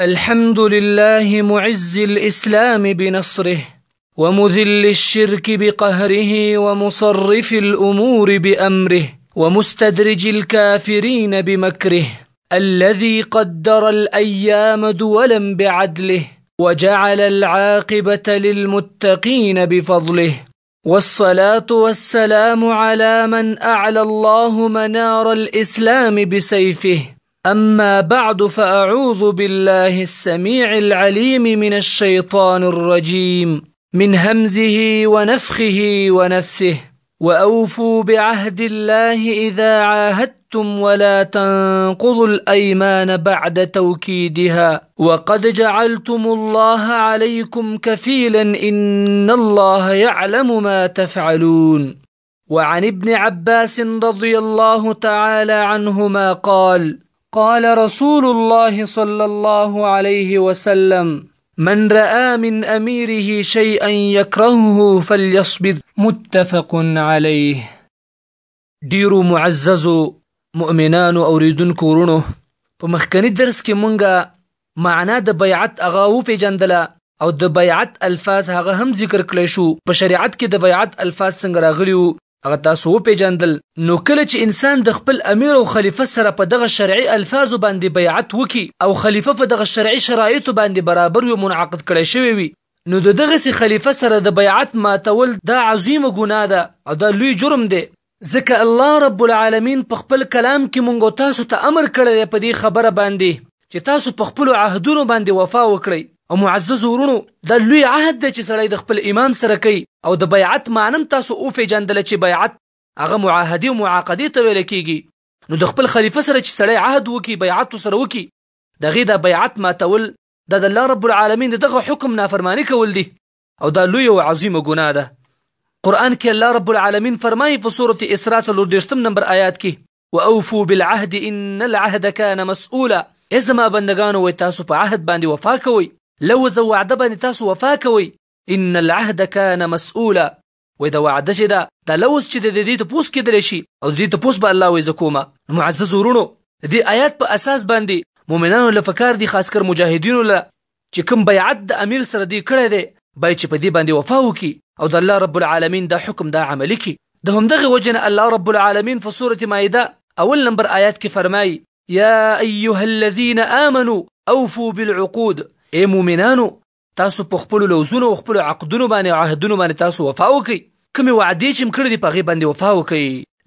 الحمد لله معز الإسلام بنصره ومذل الشرك بقهره ومصرف الأمور بأمره ومستدرج الكافرين بمكره الذي قدر الأيام دولا بعدله وجعل العاقبة للمتقين بفضله والصلاة والسلام على من أعلى الله منار الإسلام بسيفه أما بعد فأعوذ بالله السميع العليم من الشيطان الرجيم من همزه ونفخه ونفثه وأوفوا بعهد الله إذا عاهدتم ولا تنقضوا الأيمان بعد توكيدها وقد جعلتم الله عليكم كفيلا إن الله يعلم ما تفعلون وعن ابن عباس رضي الله تعالى عنهما قال قال رسول الله صلى الله عليه وسلم من رأى من أميره شيئا يكرهه فليصبر متفق عليه ډیرو معززو مؤمنانو اوریدونکو ورونو په مخکنی درس کې مونږه معنا د بیعت هغه و پیجندله او د بیعت الفاظ هغه هم ذکر کړی شو په شریعت کې د بیعت الفاظ څنګه راغلی وو هغه تاسو و پیجندل نو کله چې انسان د خپل امیر او خلیفه سره په دغه شرعي الفاظو باندې بیعت وکي او خلیفه په دغه شرعي شرایطو باندې برابر وي منعقد کړی شوی وي نو د دغسې خلیفه سره د بیعت ماتول دا عظیمه ګناه ده او دا لوی جرم دی ځکه الله رب العالمین په خپل کلام کې مونږ تاسو ته امر کړی دی په دې خبره باندې چې تاسو په خپل عهدونو باندې وفا وکړئ او معزز ورونو دا لوی عهد دی چې سړی د خپل امام سره کوي او د بیعت معنی تاسو او پیژندل چې بیعت هغه معاهده او معاقده ته ویل کیږي نو د خپل خلیفه سره چې سړی عهد وکي بیعت سره وکي دغه د بیعت ماتول دا د الله رب العالمین د دغه حکم نافرمانی کول دي او دا لوی او عظیمه ګناه ده قران کې الله رب العالمین فرمایي په سورته اسراء 13 نمبر آیات کې واوفوا بالعهد ان العهد كان مسؤولا ازما بندگانو وي تاسو په عهد باندې وفا کوئ لو زه وعده باندې تاسو وفا کوئ ان العهد كان مسؤولا وای دا وعده چې ده دا لوز چې د دې تپوس کېدلی شي او د دې تپوس به الله وایي زه کومه نو معزز ورونو د دې آیات په اساس باندې مؤمنانو له فکار دي خاص کر مجاهدینو له چې کوم بیعت د امیر سره دی کړی دی باید چې په دې باندې وفا وکړي او د الله رب العالمین دا حکم دا عملی کړي د همدغه وجه نه الله رب العالمین په سورة مائده اول نمبر آیات کې فرمایي یا ایها الذین آمنوا اوفوا بالعقود ای مؤمنانو تاسو په خپل لوزونو او خپل عقدونو باندې او عهدونو باندې تاسو وفا وکړئ کومې وعدې چې مکړې دي په غي باندې وفا وکړئ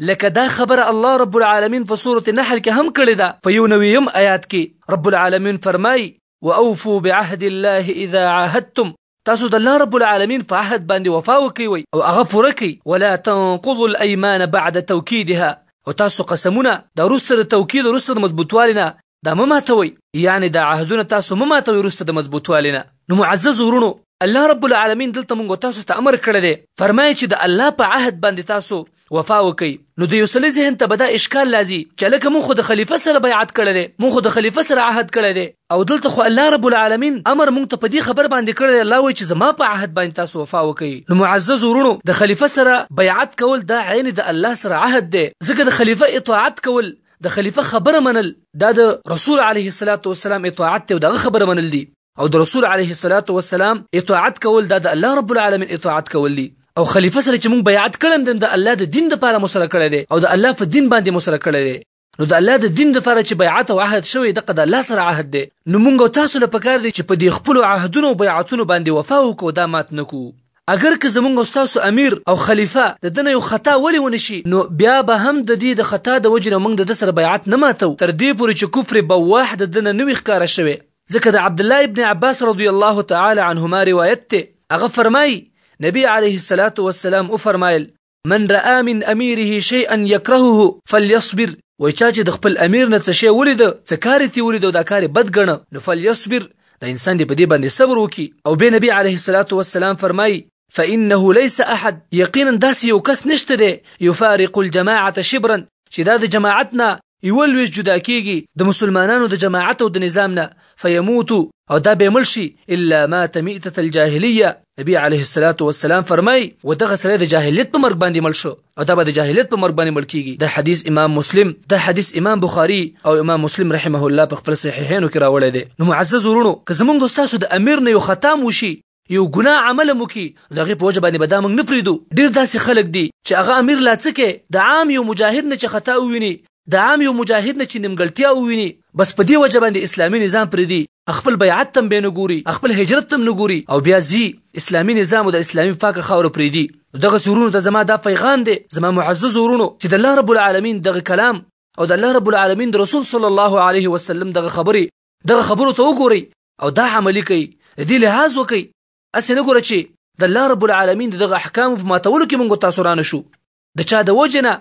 لکه دا خبره الله رب العالمین په سورة نحل کې هم کړې ده په یو نویم آیات کې رب العالمین فرمای واوفوا بعهد الله اذا عاهدتم تاسو د الله رب العالمین په عهد باندې وفا وکوي او هغه پوره کوي ولا تنقضوا الايمان بعد توكيدها او تاسو قسمونه د روسر توکید روسر مضبوطوالي نه دا مه ماتوئ یعنې دا عهدونه تاسو مه ماتوئ وروسته د مضبوطوالي نه نو معزز ورونو الله رب العالمین دلته مونږ تاسو ته امر کړی دی فرمایي چې د الله په عهد باندې تاسو وفا وکي نو د یو سړي ذهن ته به دا اشکال لازي چې لکه مونږ خو د خلیفه سره بیعت کړی دی مونږ خو د خلیفه سره عهد کړی دی او دلته خو الله رب العالمین امر مونږ ته په دې خبر باندې کړی الله وایي چې زما په عهد باندې تاسو وفا وکي نو معزز ورونو د خلیفه سره بیعت کول دا عین د الله سره عهد دی ځکه د خلیفه اطاعت کول د خلیفه خبره منل دا د رسول علیه الصلاة والسلام اطاعت دی او دغه خبره منل دي او د رسول علیه الصلاة والسلام اطاعت کول دا د الله رب العالمین اطاعت کول دي او خلیفه سره چې موږ بیعت کړم د الله د دین لپاره مو سره کړی دی او د الله په دین باندې مو سره کړی دی نو د الله د دین لپاره چې بیعت او عهد شوی دغه د الله سره عهد دی نو موږ تاسو له پکار دی چې په دې خپل عهدونو او بیعتونو باندې وفا وکړو دا مات نکو اګر که زمونږ او ستاسو امیر او خلیفه د ده نه یو خطا ولې ونه شي، نو بیا به هم د دې د خطا د وجې نه مونږ د ده سره بیعت نه ماتوو تر دې پورې چې کفر بواح د ده نه نه وي ښکاره شوی. ځکه د عبدالله ابن عباس رضی الله تعالی عنهما روایت دی، هغه فرمایي، نبي علیه الصلوة والسلام وفرمایل، من رأى من اميره شيئا يكرهه فليصبر وای چا چې د خپل امیر نه څه شی ولید څه کار تی ولید او دا کار بد ګڼه نو فلیصبر دا انسان دی په دې باندې صبر وکي او به نبی عليه الصلاه والسلام فرمای فانه ليس احد یقینا داسې یو کس نشته دی یفارق الجماعه شبرا چې دا د جماعت نه یو لویش جدا کیږي د مسلمانانو د جماعت او د نظام نه فیموت او دا به مل شي الا مات میته الجاهلیه نبی علیه الصلاۃ والسلام فرمای و دغه سره د جاهلیت په مرګ باندې مل شو او دا به د جاهلیت په مرګ باندې مل کیږي د حدیث امام مسلم د حدیث امام بخاری او امام مسلم رحمه الله په خپل صحیحینو کې راوړی دی نو معزز ورونو که زمونږ تاسو د امیر نه یو ختم وشي یو ګناه عمل مو کی نو هغه په وجه باندې به دا موږ نه فریدو ډیر داسې خلک دي چې هغه امیر لا څه کې د عام یو مجاهد نه چې خطا وویني د عام یو مجاهد نه چې نیمګړتیا وویني بس په دې وجه باندې اسلامي نظام پریدي خپل بیعت تم به نه ګوري خپل هجرت تم نه ګوري او بیا زی اسلامي نظام د اسلامي پاک خاور پریدي دغه سورونو ته زما دا پیغام دی زما معزز ورونو چې د الله رب العالمین دغه کلام او د الله رب العالمین د رسول صلی الله علیه وسلم دغه خبرې دغه خبرو ته وګورئ او دا عملی کوي د دې لحاظ وکړئ اسې نه ګوره چې د الله رب العالمین دغه احکام په ماتولو کې موږ تاسو رانه شو د چا د وجنه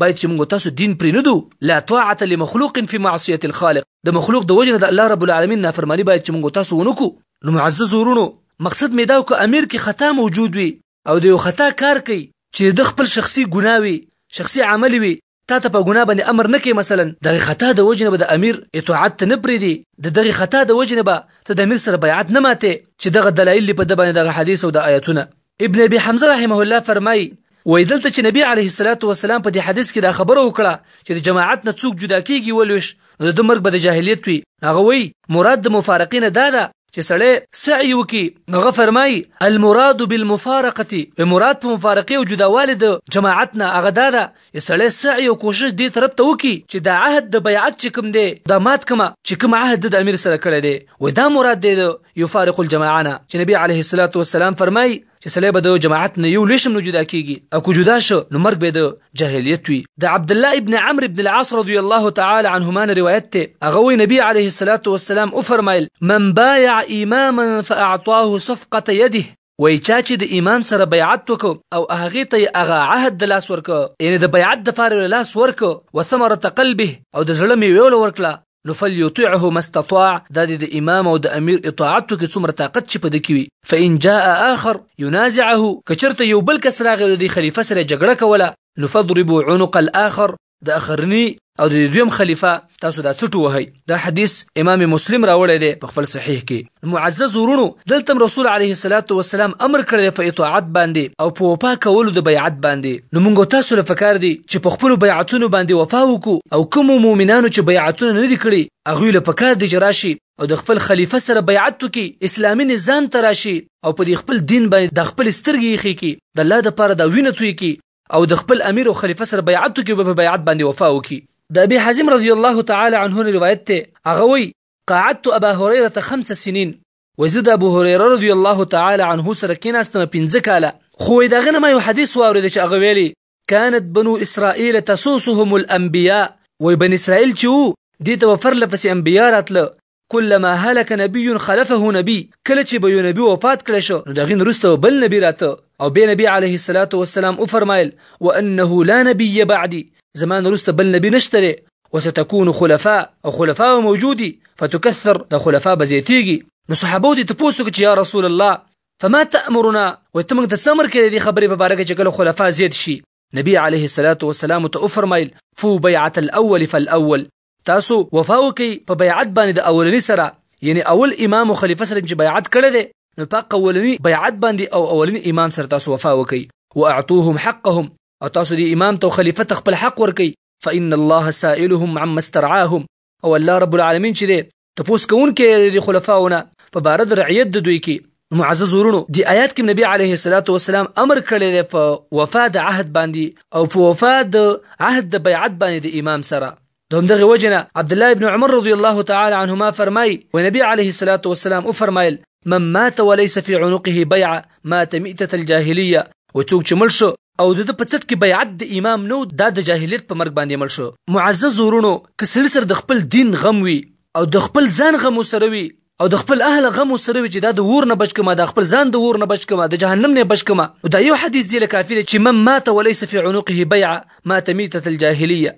باید چې موږ تاسو دین پرې نه دو لا طاعت لمخلوق فی معصیه الخالق د مخلوق د وجنه د الله رب العالمین نافرمانی باید چې موږ تاسو ونکو نو معزز ورونو مقصد مې دا کو امیر کې خطا موجود وي او د یو خطا کار کوي چې د خپل شخصي ګناه وي شخصي عمل وي تا ته په ګناه باندې امر نه کوي مثلا دغه خطا د وجنه به د امیر اطاعت ته نه پریدي د دغه خطا د وجنه به ته د امیر سره بیعت نه ماته چې دغه دلایل په د باندې دغه حدیث او د آیاتونه ابن ابي حمزه رحمه الله فرمایي وای دلته چې نبی عليه الصلاه والسلام په دې حدیث کې دا خبره وکړه چې د جماعت نه څوک جدا کیږي ولوش نو د مرګ به د جاهلیت وي هغه وای مراد د مفارقین دا ده چې سړی سعی وکي نو غ فرمای المراد بالمفارقه په مراد په مفارقه او جداوالي د جماعت نه هغه دا ده چې سړی سعی او کوشش دې طرف ته وکي چې د عهد د بیعت چې کوم دی دا مات کما چې کوم عهد د امیر سره کړی دی و دا مراد دی یفارق الجماعه چې نبی عليه الصلاه والسلام فرمای چې سړی به د جماعت نه یو لشم نه جدا کیږي او کو جدا شو نو مرګ به د جاهلیت وي د عبد الله ابن عمرو ابن العاص رضی الله تعالی عنهما روایت ته هغه وی نبی علیه الصلاۃ والسلام او فرمایل من بايع اماما فاعطاه صفقه يده وای چا چې د امام سره بیعت وکړ او هغه ته هغه عهد د لاس ورکړ یعنی د بیعت د فار لاس ورکړ وثمره قلبه او د زړه میوه ورکړه نو فليطعه ما استطاع دا د امام او د امیر اطاعت کې څومره طاقت چې پد کوي فان جاء اخر ينازعه کچرته یو بل کس راغی د خلیفہ سره جګړه کوله نو فضربوا عنق الاخر د اخرنی او د دویم خلیفہ تاسو دا څټو وهي دا حدیث امام مسلم راوړی دی په خپل صحیح کې معزز ورونو دلته رسول عليه الصلاه والسلام امر کړی په اطاعت باندې او په وفا کولو د بیعت باندې نو موږ تاسو له فکر دي چې په خپل بیعتونو باندې وفا وکړو او کوم مؤمنانو چې بیعتونه نه دي کړی هغه له فکر دي جراشي او د خپل خلیفہ سره بیعت وکي اسلامي نظام تراشي او په خپل دین باندې د خپل سترګې خې کی د الله د پاره د وینه توي کی او د خپل امیر او خلیفہ سره بیعت وکي په بیعت باندې وفا وکي د ابي حازم رضی الله تعالی عنه روایت ته هغه وی قعدت ابا هريره خمس سنين وای زه د ابو هريره رضی الله تعالی عنه سره کېناستم پنځه کاله خو وای دغه نه ما یو حدیث واورید چې هغه ویلي كانت بنو اسرائيل تسوسهم الانبياء وای بن اسرائيل چې وو دې ته وفرله پسې انبیا راتله کلما هلک نبی خلفه نبی کله چې به یو نبی وفات کړی شو نو دغه نرسته بل نبی راته او به نبی عليه الصلاه والسلام او فرمایل وانه لا نبي بعدي زما نه وروسته بل نبي نشته دی وستكون خلفاء او خلفاء موجودي فتكثر د خلفاء به زیاتیږي نو صحابو دې تپوس وکړي چې یا رسول الله فما تأمرنا وایي ته موږ ته څه امر کوې دې خبرې په باره کې چې کله خلفا زیات شي نبی علیه الصلاة والسلام ته وفرمایل فو بیعة الاول فالاول تاسو وفا وکي په بیعت باندې د اولنی سره یعنی اول امام او خلیفہ سره چې بیعت کړی دی نو په اولنی بیعت باندې او اولنی امام سره تاسو وفا وکي واعطوهم حقهم او تاسو دی امام تو خلیفہ تخپل حق ورکي فإن الله سائلهم عما استرعاهم او الله رب العالمین چې دی تپوس کوونکې د خلفاو نه په بار د رعیت د دوی کې معزز ورونو د آیات کې نبی عليه الصلاه والسلام امر کړی دی په وفا د عهد باندې او په وفا د عهد د بیعت باندې د امام سره دوم دغه وجنه عبد الله ابن عمر رضی الله تعالی عنهما فرمای و نبی عليه الصلاه والسلام او فرمایل من مات وليس في عنقه بيعه مات ميته الجاهليه وڅوک چې مل شو او د ده په څټ کې بیعت د امام نه و، دا د جاهلیت په مرګ باندې عمل شو. معزز وروڼو! که سړي سره د خپل دین غم وي او د خپل ځان غم ورسره وي او د خپل اهل غم ورسره وي چې دا د اور نه بچ کړم، دا خپل ځان د اور نه بچ کړم، د جهنم نه یې بچ کړم، نو دا یو حدیث دې له کافي دی چې، من مات ولیس فی عنقه بیعه، مات میتة الجاهلیة.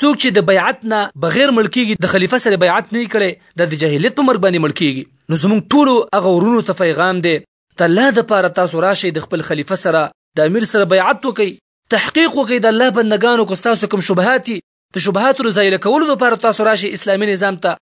څوک چې د بیعت نه بغیر مړ کیږي د خلیفه سره بیعت نه کړي د د جاهلیت په مرګ باندې مړ کیږي نو زموږ ټولو هغه ورونو ته پیغام دی د الله د پاره تاسو راشئ د خپل خلیفه سره د امیر سره بیعت وکړئ تحقیق وکړئ د الله بندگانو کو تاسو کوم شبهات د شبهات رضایله کولو لپاره تاسو راشئ اسلامي نظام ته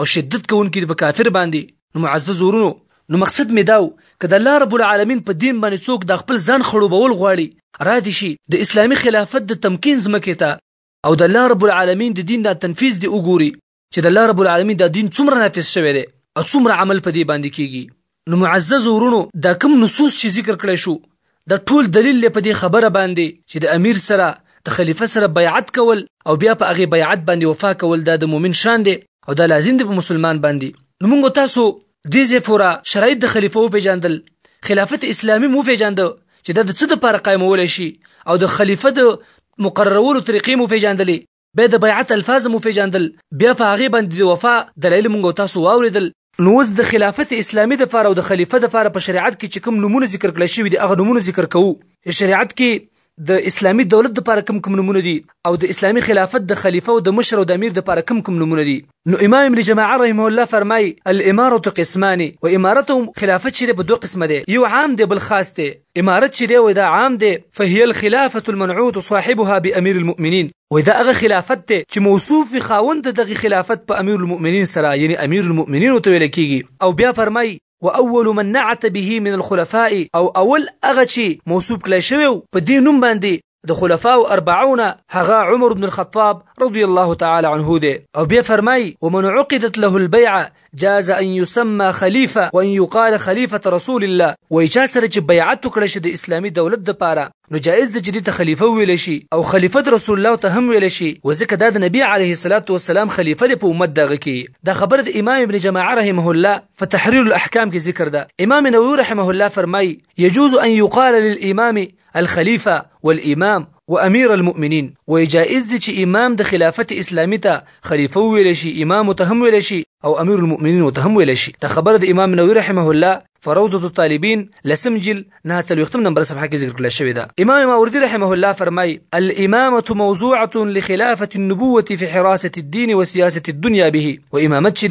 او شدت کوونکي په کافر باندې نو معزز ورونو نو مقصد می داو که د الله رب العالمین په دین باندې څوک د خپل ځان خړوبول غواړي را دي شي د اسلامي خلافت د تمکین ځمکې ته او د الله رب العالمین د دین د تنفیذ دی وګوري چې د الله رب العالمین د دین څومره نافذ شوی دی او څومره عمل په دې باندې کیږي نو معزز ورونو دا کوم نصوص چې ذکر کړی شو دا ټول دلیل دی په دې خبره باندې چې د امیر سره د خلیفه سره بیعت کول او بیا په هغه بیعت باندې وفا کول دا د مؤمن شان دی او دا لازم دی په مسلمان باندې نو موږ تاسو دې ځای فورا شرایط د خلیفه وپېژندل خلافت اسلامي مو وپېژند چې دا د څه دپاره قایمولی شي او د خلیفه د مقررولو طریقې مو وپېژندلې به د بیعت الفاظ مو پیژاندل بیا په هغه باندې د وفا دلایل مونږ تاسو واوریدل نو اوس د خلافت اسلامي د فار او د خلیفه د فار په شریعت کې چې کوم نمونه ذکر کړی شوی دی هغه نمونه ذکر کوو شریعت کې د اسلامي دولت د فار کوم کوم نمونه دي او د اسلامي خلافت د خلیفه او د مشر او د امیر د فار کوم کوم نمونه دي نو امام ابن جماعه رحمه الله فرمای الامارت قسمان و امارت هم خلافت چې په دوه قسمه دی یو عام دی بل خاص دی امارت چې دی وای دا عام دی فهي الخلافه المنعوت صاحبها بامير المؤمنين وای دا هغه خلافت دی چې موصوف وي خاوند دغه خلافت په امير المؤمنين سره یعنی امير المؤمنين ته ویل کیږي او بیا فرمای واول من نعت به من الخلفاء او اول هغه چې موصوف کله شوی په دې نوم باندې د خلفاء اربعون هغه عمر بن الخطاب رضی الله تعالی عنه دی او بیا فرمای ومن عقدت له البيعه جاز ان يسمى خليفه وان يقال خليفه رسول الله وای چا سره چې بیعت وکړي شي د اسلامي دولت د پاره نو جائز دی چې د خلیفہ ویل شي او خلیفہ رسول الله ته هم ویل شي وځکه دا د نبی عليه الصلاه والسلام خلیفہ دی په امت دغه کې د خبر د امام ابن جماعه رحمه الله په تحریر الاحکام کې ذکر ده امام نووي رحمه الله فرمای يجوز ان يقال للامام الخلیفه والامام و امیر المؤمنین و جائز دي چې امام د خلافت اسلامي ته خلیفه ویل شي امام ته هم ویل شي او امیر المؤمنین ته هم ویل شي دا خبره د امام نووي رحمه الله فروزه الطالبین لسم جل نه څلوختم نمبر صفحه کې ذکر کړل شوی دا امام ماوردی رحمه الله فرمای الامامه موضوعه لخلافه النبوه في حراسه الدين وسياسه الدنيا به و امامت چې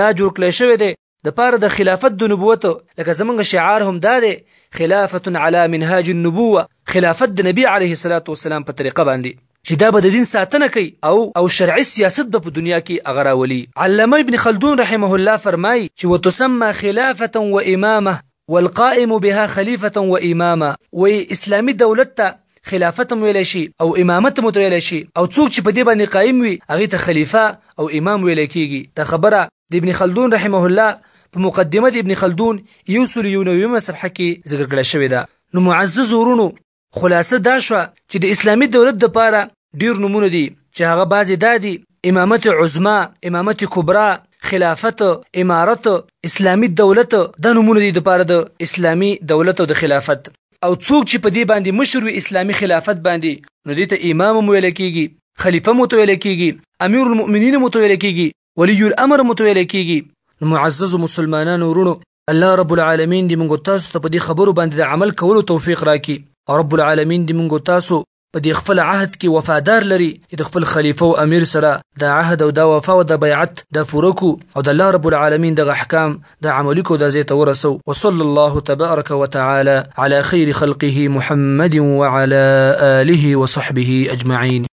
دا جوړ کړل شوی دی د پاره د خلافت د نبوت لکه زمونږ شعار هم دا دی خلافت علی منهاج النبوه خلافت د نبی علیه الصلاۃ والسلام په طریقه باندې چې دا به د دین ساتنه کوي او او شرعي سیاست به په دنیا کې اغراولي علامه ابن خلدون رحمه الله فرمایي چې وتسمى خلافه و امامه والقائم بها خلیفه و امامه و اسلامي دولت ته خلافت هم ویل شي او امامت هم ویل شي او څوک چې په دې باندې قائم وي هغه ته خلیفہ او امام ویل کیږي دا خبره د ابن خلدون رحمه الله په مقدمه د ابن خلدون یو سل یو نویمه صفحه کې ذکر کړی شوې ده نو معزز ورونو خلاصه دا شوه چې د اسلامي دولت دپاره ډیر نمونه دي چې هغه بعضې دا دي امامت عظما امامت کبرا خلافت امارت اسلامی دولت د نمونه دي دپاره د اسلامی دولت او د خلافت او څوک چې په دې باندې مشر وي اسلامی خلافت باندې نو دې ته امام ویل کیږي خلیفه متویل کیږي امیر المؤمنین متویل کیږي ولی الامر متویل کیږي نو معزز مسلمانانو ورونو الله رب العالمین دې موږ تاسو ته په دې خبرو باندې د عمل کولو توفیق راکړي او رب العالمین دې موږ تاسو په دې خپل عهد کې وفادار لري چې د خپل خلیفه او امیر سره د عهد او د وفا او د بیعت د پوره کو او د الله رب العالمین د احکام د عملي کو د زیته ورسو وصلی الله تبارک وتعالى على خير خلقه محمد وعلى آله وصحبه أجمعين